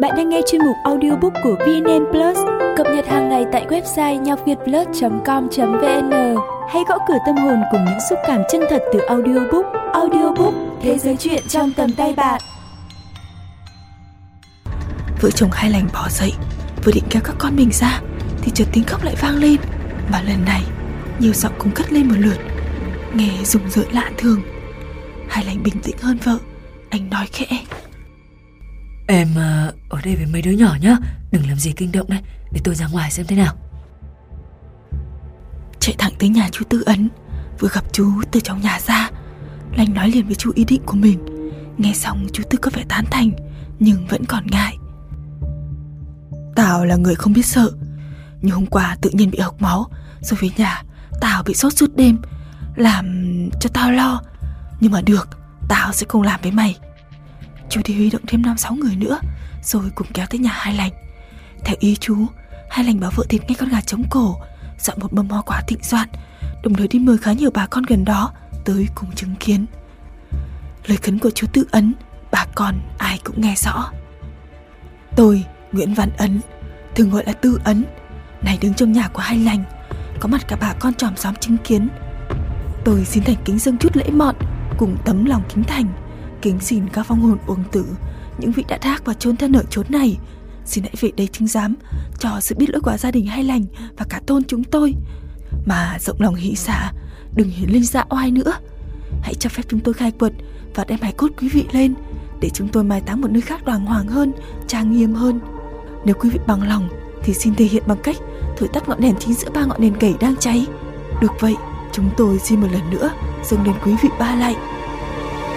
Bạn đang nghe chuyên mục audiobook của VNN Plus, cập nhật hàng ngày tại website nhocvietplus.com.vn. Hãy gõ cửa tâm hồn cùng những xúc cảm chân thật từ audiobook. Audiobook, thế giới chuyện trong tầm tay bạn. Vợ chồng hai lành bỏ dậy, vừa định kéo các con mình ra, thì chợt tiếng khóc lại vang lên. Và lần này, nhiều giọng cùng cất lên một lượt, nghe rùng rợn lạ thường. Hai lành bình tĩnh hơn vợ, anh nói khẽ. Em ờ, ở đây với mấy đứa nhỏ nhá. Đừng làm gì kinh động đấy Để tôi ra ngoài xem thế nào. Chạy thẳng tới nhà chú Tư Ấn. Vừa gặp chú từ trong nhà ra. Lành nói liền với chú ý định của mình. Nghe xong, chú Tư có vẻ tán thành, Nhưng vẫn còn ngại. Tào là người không biết sợ. Nhưng hôm qua tự nhiên bị hộc máu, Rồi về nhà, Tào bị sốt suốt đêm, Làm cho tao lo. Nhưng mà được Tao sẽ không làm với mày. Chú đi huy động thêm năm sáu người nữa, Rồi cùng kéo tới nhà hai lành. Theo ý chú, Hai lành bảo vợ thịt ngay con gà trống cổ, Dọn một mâm hoa quả thịnh soạn, Đồng thời đi mời khá nhiều bà con gần đó Tới cùng chứng kiến. Lời khấn của chú Tự Ấn, Bà con ai cũng nghe rõ. Tôi, Nguyễn Văn Ấn, Thường gọi là Tư Ấn, Này đứng trong nhà của hai lành, Có mặt cả bà con tròm xóm chứng kiến. Tôi xin thành kính dâng chút lễ mọn Cùng tấm lòng kính thành. Kính xin các phong hồn uổng tử, Những vị đã thác và trốn thân ở chốn này. Xin hãy về đây chứng giám, Cho sự biết lỗi của gia đình hay lành Và cả tôn chúng tôi. Mà rộng lòng hỷ xả, Đừng hiến linh dạ oai nữa. Hãy cho phép chúng tôi khai quật Và đem hài cốt quý vị lên, Để chúng tôi mai táng một nơi khác đoàn hoàng hơn, Trang nghiêm hơn. Nếu quý vị bằng lòng, Thì xin thể hiện bằng cách Thổi tắt ngọn đèn chính giữa ba ngọn đèn cầy đang cháy. Được vậy, Chúng tôi xin một lần nữa dâng lên quý vị ba lạy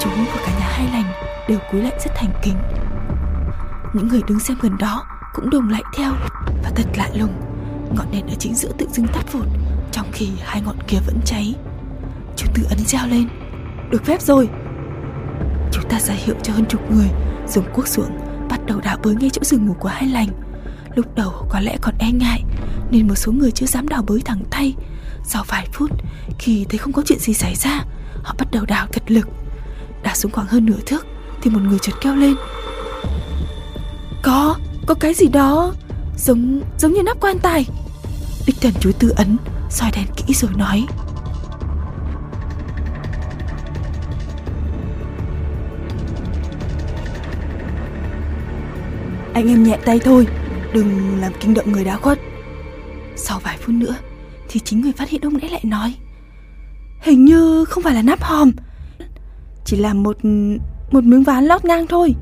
Chúng và cả nhà hai lành đều cúi lại rất thành kính. Những người đứng xem gần đó cũng đồng lại theo Và thật lạ lùng. Ngọn đèn ở chính giữa tự dưng tắt vụt, Trong khi hai ngọn kia vẫn cháy. Chú Tư ấn reo lên, Được phép rồi. Chúng ta ra hiệu cho hơn chục người, Dùng cuốc xuống Bắt đầu đào bới ngay chỗ giường ngủ của hai lành. Lúc đầu có lẽ còn e ngại, Nên một số người chưa dám đào bới thẳng tay. Sau vài phút, Khi thấy không có chuyện gì xảy ra, Họ bắt đầu đào thật lực đã xuống khoảng hơn nửa thước Thì một người chợt kêu lên. Có, có cái gì đó Giống, giống như nắp quan tài. Đích thần chú tư ấn soi đèn kỹ rồi nói. Anh em nhẹ tay thôi Đừng làm kinh động người đã khuất. Sau vài phút nữa Thì chính người phát hiện ông lẽ lại nói. Hình như không phải là nắp hòm chỉ là một một miếng ván lót ngang thôi.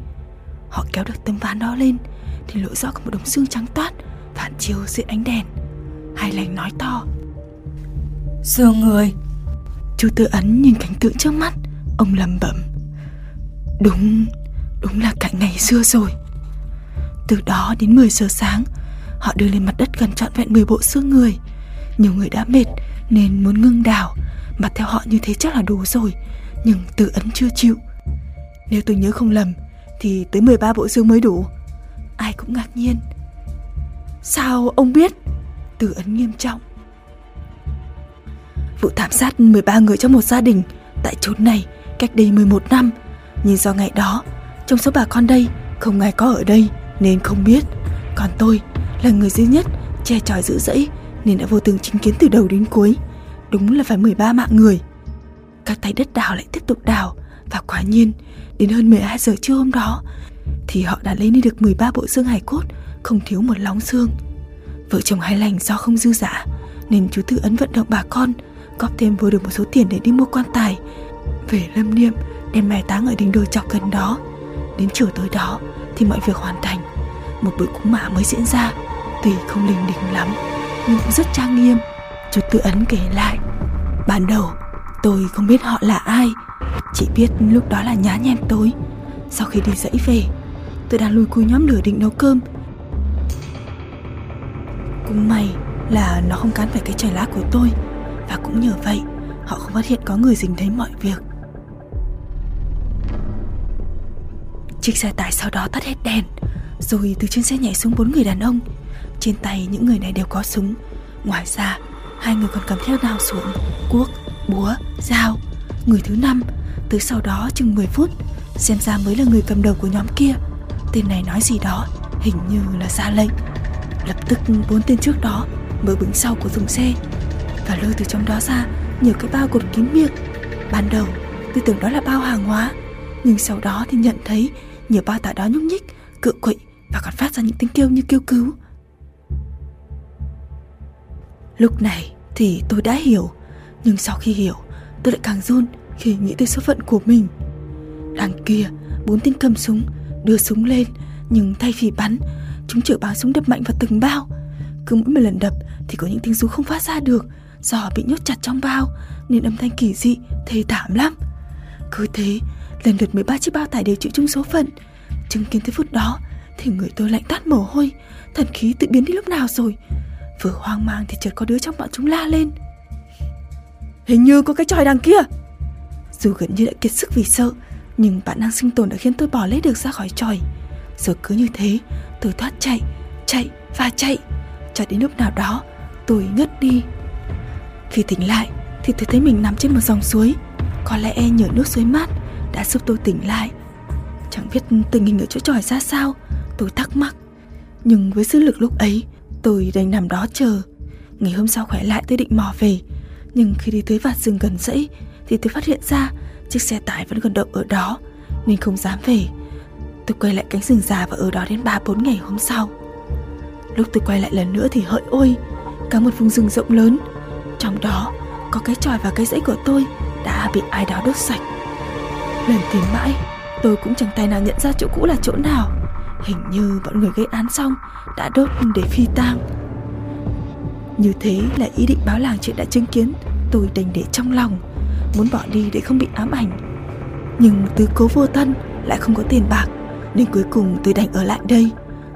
Họ kéo được tấm ván đó lên Thì lộ rõ có một đống xương trắng toát Phản chiếu dưới ánh đèn. Hai lành nói to. Xương người. Chú Tư Ấn nhìn cảnh tượng trước mắt Ông lầm bẩm. Đúng, đúng là cảnh ngày xưa rồi. Từ đó đến 10 giờ sáng Họ đưa lên mặt đất gần trọn vẹn 10 bộ xương người. Nhiều người đã mệt Nên muốn ngưng đào Mà theo họ như thế chắc là đủ rồi nhưng tự Ấn chưa chịu. Nếu tôi nhớ không lầm, Thì tới 13 bộ xương mới đủ. Ai cũng ngạc nhiên. Sao ông biết? Tự Ấn nghiêm trọng. Vụ thảm sát 13 người trong một gia đình Tại chốn này cách đây 11 năm. Nhưng do ngày đó, Trong số bà con đây Không ai có ở đây Nên không biết. Còn tôi là người duy nhất Che tròi giữ dẫy Nên đã vô tình chứng kiến từ đầu đến cuối. Đúng là phải 13 mạng người các tay đất đào lại tiếp tục đào. Và quả nhiên, Đến hơn 12 giờ trưa hôm đó, Thì họ đã lấy đi được 13 bộ xương hài cốt, Không thiếu một lóng xương. Vợ chồng hai lành do không dư giả Nên chú Tư Ấn vận động bà con Góp thêm vừa được một số tiền để đi mua quan tài. Về lâm niệm, Đem mai táng ở đỉnh đồi chọc gần đó. Đến chiều tối đó, Thì mọi việc hoàn thành. Một buổi cúng mạ mới diễn ra, Tuy không linh đình lắm, Nhưng cũng rất trang nghiêm. Chú Tư Ấn kể lại, Ban đầu Tôi không biết họ là ai. Chỉ biết lúc đó là nhá nhem tối Sau khi đi dãy về, Tôi đang lùi cùi nhóm lửa định nấu cơm. Cũng may là nó không cán phải cái trời lá của tôi. Và cũng nhờ vậy, Họ không phát hiện có người dính thấy mọi việc. Chiếc xe tải sau đó tắt hết đèn, Rồi từ trên xe nhảy xuống bốn người đàn ông. Trên tay những người này đều có súng. Ngoài ra, Hai người còn cầm theo đao xuống, Cuốc búa, dao Người thứ năm. Tới sau đó chừng 10 phút Xem ra mới là người cầm đầu của nhóm kia. Tên này nói gì đó Hình như là ra lệnh. Lập tức bốn tên trước đó Mở bứng sau của thùng xe Và lôi từ trong đó ra nhiều cái bao cột kín miệng. Ban đầu tôi tưởng đó là bao hàng hóa Nhưng sau đó thì nhận thấy Nhiều bao tải đó nhúc nhích Cự quậy và còn phát ra những tiếng kêu như kêu cứu. Lúc này thì tôi đã hiểu nhưng sau khi hiểu, Tôi lại càng run khi nghĩ tới số phận của mình. Đằng kia, Bốn tên cầm súng Đưa súng lên, Nhưng thay vì bắn, Chúng chở bao súng đập mạnh vào từng bao. Cứ mỗi một lần đập Thì có những tiếng rú không phát ra được, Do bị nhốt chặt trong bao, Nên âm thanh kỳ dị, Thê thảm lắm. Cứ thế, Lần lượt 13 chiếc bao tải đều chịu chung số phận. Chứng kiến tới phút đó Thì người tôi lạnh tát mồ hôi, Thần khí tự biến đi lúc nào rồi. Vừa hoang mang thì chợt có đứa trong bọn chúng la lên. Hình như có cái tròi đằng kia. Dù gần như đã kiệt sức vì sợ Nhưng bản năng sinh tồn đã khiến tôi bỏ lấy được ra khỏi tròi Rồi cứ như thế Tôi thoát chạy, chạy và chạy. Cho đến lúc nào đó Tôi ngất đi. Khi tỉnh lại thì tôi thấy mình nằm trên một dòng suối. Có lẽ e nhờ nước suối mát Đã giúp tôi tỉnh lại. Chẳng biết tình hình ở chỗ tròi ra sao Tôi thắc mắc. Nhưng với sức lực lúc ấy Tôi đành nằm đó chờ. Ngày hôm sau khỏe lại tôi định mò về. Nhưng khi đi tới vạt rừng gần dãy Thì tôi phát hiện ra Chiếc xe tải vẫn còn đậu ở đó. Nên không dám về. Tôi quay lại cánh rừng già và ở đó đến 3-4 ngày hôm sau. Lúc tôi quay lại lần nữa thì hỡi ôi, Cả một vùng rừng rộng lớn. Trong đó, có cái tròi và cái dãy của tôi Đã bị ai đó đốt sạch. Lần tìm mãi, Tôi cũng chẳng tài nào nhận ra chỗ cũ là chỗ nào. Hình như bọn người gây án xong Đã đốt để phi tang. Như thế là ý định báo làng chuyện đã chứng kiến. Tôi đành để trong lòng, Muốn bỏ đi để không bị ám ảnh. Nhưng tứ cố vô tân Lại không có tiền bạc, Nên cuối cùng tôi đành ở lại đây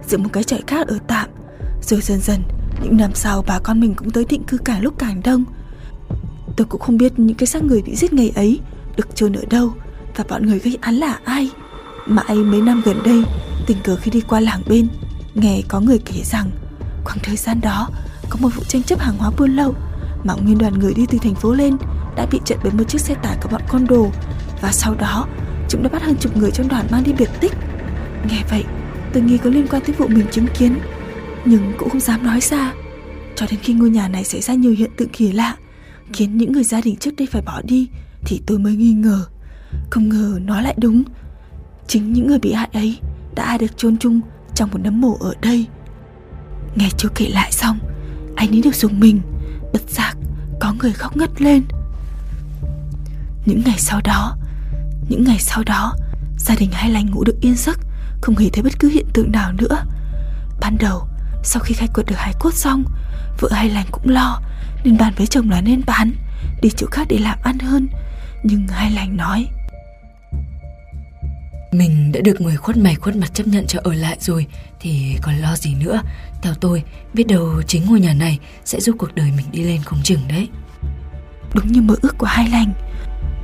Dựng một cái trại khác ở tạm. Rồi dần dần, những năm sau bà con mình cũng tới thịnh cư càng lúc càng đông. Tôi cũng không biết những cái xác người bị giết ngày ấy Được chôn ở đâu Và bọn người gây án là ai. Mãi mấy năm gần đây, Tình cờ khi đi qua làng bên, Nghe có người kể rằng Khoảng thời gian đó có một vụ tranh chấp hàng hóa buôn lậu Mà nguyên đoàn người đi từ thành phố lên Đã bị chặn bởi một chiếc xe tải của bọn con đồ. Và sau đó, Chúng đã bắt hàng chục người trong đoàn mang đi biệt tích. Nghe vậy tôi nghi có liên quan tới vụ mình chứng kiến, Nhưng cũng không dám nói ra. Cho đến khi ngôi nhà này xảy ra nhiều hiện tượng kỳ lạ, Khiến những người gia đình trước đây phải bỏ đi, Thì tôi mới nghi ngờ. Không ngờ nó lại đúng. Chính những người bị hại ấy Đã được chôn chung trong một nấm mồ ở đây. Nghe chú kể lại xong anh ấy được dùng mình. Bật giác, có người khóc ngất lên. Những ngày sau đó, Những ngày sau đó, Gia đình hai lành ngủ được yên giấc, Không hề thấy bất cứ hiện tượng nào nữa. Ban đầu, Sau khi khai quật được hải cốt xong, Vợ hai lành cũng lo, Nên bàn với chồng là nên bán, Đi chỗ khác để làm ăn hơn. Nhưng hai lành nói mình đã được người khuất mày khuất mặt chấp nhận cho ở lại rồi, Thì còn lo gì nữa? Theo tôi, biết đâu chính ngôi nhà này Sẽ giúp cuộc đời mình đi lên không chừng đấy. Đúng như mơ ước của hai lành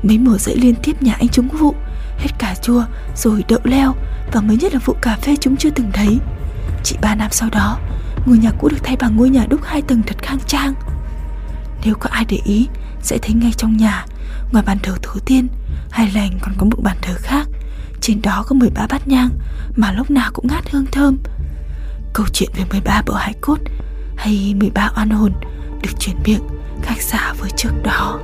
Mấy mùa dậy liên tiếp nhà anh trúng vụ, Hết cà chua rồi đậu leo, Và mới nhất là vụ cà phê chúng chưa từng thấy. Chỉ ba năm sau đó, Ngôi nhà cũ được thay bằng ngôi nhà đúc hai tầng thật khang trang. Nếu có ai để ý, Sẽ thấy ngay trong nhà, Ngoài bàn thờ tổ tiên, Hai lành còn có một bàn thờ khác. Trên đó có 13 bát nhang, Mà lúc nào cũng ngát hương thơm. Câu chuyện về 13 bộ hải cốt Hay 13 oan hồn Được chuyển miệng khác xa với trước đó.